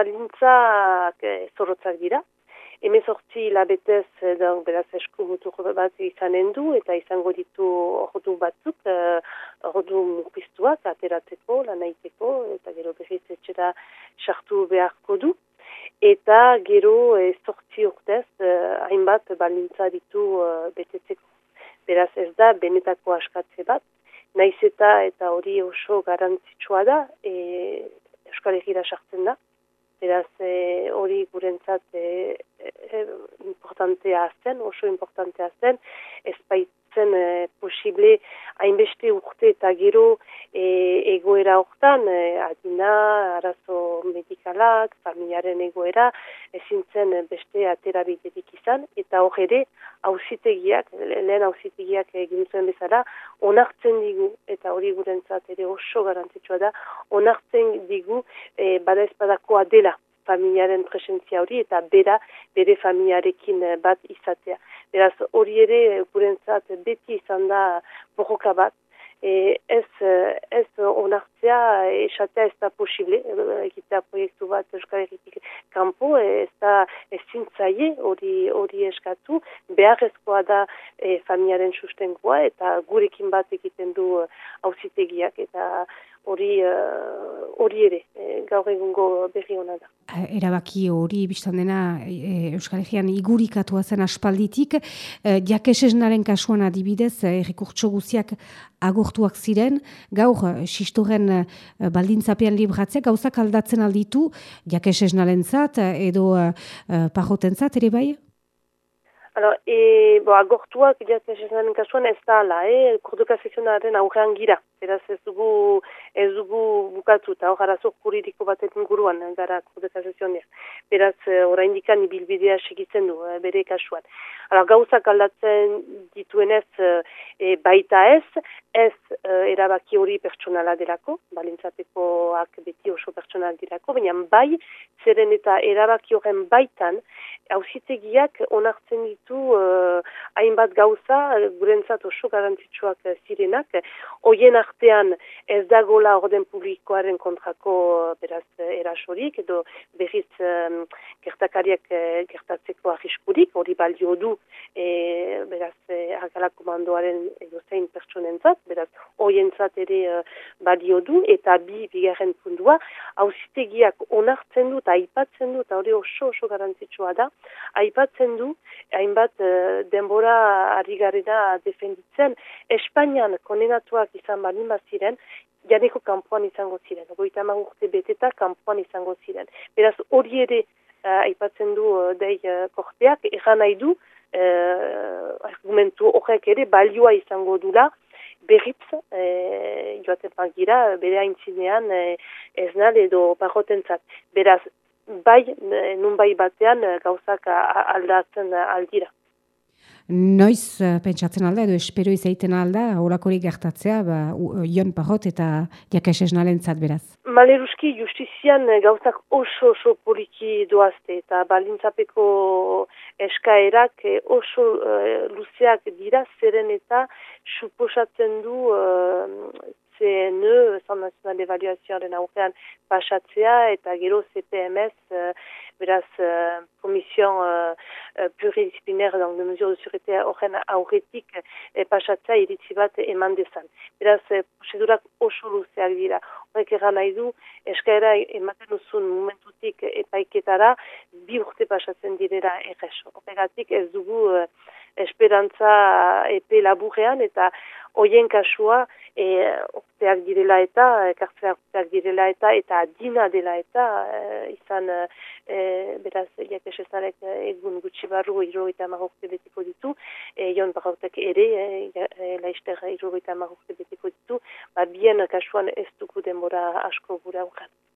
balintzak e, zorrotzak dira. Hemezortzi labetez, beraz esku mutur bat izanen du, eta izango ditu ordu batzuk, uh, ordu mukiztuak, ateratzeko, lanaiteko, eta gero berriz etxera sartu beharko du. Eta gero e, sortzi urtez, hainbat balintza ditu uh, betetzeko. Beraz ez da, benetako askatze bat, naiz eta eta hori oso garantzitsua da, e, Euskal Herriera sartzen da. Beraz, e, hori gurentzat e, e, importantea zen, oso importantea zen, ez baitzen e, posible hainbeste urte eta gero e, egoera hortan, e, adina, arazo medikalak, familiaren egoera, ezintzen beste atera bidetik izan, eta hor ere, hausitegiak, lehen hausitegiak egintzen bezala, onartzen digu, eta hori gurentzat ere oso garantzitsua da, onartzen digu e, bada ezpadakoa dela familiaren presentzia hori, eta bera, bere familiarekin bat izatea. Beraz, hori ere, gurentzat beti izan da borroka bat, e, ez, ez onartzea esatea ez da posible, egitea proiektu bat Euskal Herritik kanpo, ez da ez zintzaie hori, hori eskatu, beharrezkoa da e, familiaren sustengoa eta gurekin bat egiten du hauzitegiak eta hori hori ere, e, gaur egungo berri hona da. Erabaki hori biztan dena e, Euskal Herrian igurikatua zen aspalditik, e, jakesesnaren kasuan adibidez, errekurtso guziak agortuak ziren, gaur sistoren baldintzapean libratzea, gauzak aldatzen alditu, jakesesnaren zat, edo pajoten zat, ere bai? Alors, e, bo, agortuak jakesesnaren kasuan ez da ala, eh? kurduka seksionaren aurrean gira. Beraz ez dugu, ez dugu bukatu, eta hor arazo juridiko batetan guruan gara kurduka seksionean. Beraz, orain dikan ibilbidea segitzen du, bere kasuan. Alors, gauzak aldatzen dituenez e, baita ez, ez erabaki hori pertsonala delako, balintzatekoak beti oso pertsonal delako, baina bai, zeren eta erabaki horren baitan, hausitegiak onartzen ditu uh, hainbat gauza, gurentzat oso garantitsuak zirenak, hoien artean ez dagola orden publikoaren kontrako beraz erasorik, edo berriz um, gertakariak gertatzeko arriskurik, hori balio du e, beraz e, komandoaren edo zein pertsonentzat, beraz, hoientzat ere uh, balio du, eta bi bigarren fundua, hausitegiak onartzen du, eta aipatzen du, eta hori oso oso garantzitsua da, aipatzen du, hainbat uh, denbora ari garena defenditzen, Espainian konenatuak izan balin ziren, janeko kanpoan izango ziren, goita urte beteta kanpoan izango ziren. Beraz, hori ere uh, aipatzen du uh, dei uh, korteak, egan nahi du, uh, argumentu horrek ere balioa izango dula, berriz, e, joaten pangira, bere haintzinean e, ez nade edo parrotentzat. Beraz, bai, nun bai batean gauzak aldatzen aldira. Noiz uh, pentsatzen alda edo espero izaiten alda horakori gertatzea ba, ion parrot eta jakasez nalentzat beraz? Maleruski justizian gauzak oso oso poliki doazte eta balintzapeko eskaerak oso uh, luzeak dira zeren eta suposatzen du uh, CNE, Zan Nacional Evaluazioaren aurrean pasatzea, eta gero CPMS, uh, beraz, uh, Komision uh, Pluridisciplinaire dans de mesure de sûreté horren aurretik uh, pasatzea iritsi bat eman dezan. Beraz, uh, procedurak oso luzeak dira. Horrek eran nahi du, eskaera ematen uzun momentutik epaiketara, bi urte pasatzen direra erreso. Horregatik ez dugu uh, esperantza epe laburrean, eta hoien kasua, e, urteak direla eta, kartzea urteak direla eta, eta dina dela eta, e, izan, e, beraz, jak esezarek egun gutxi barru iro eta marrokte betiko ditu, e, jon barrautek ere, e, e, laizter iro eta marrokte betiko ditu, ba, bien kasuan ez dugu denbora asko gura urran.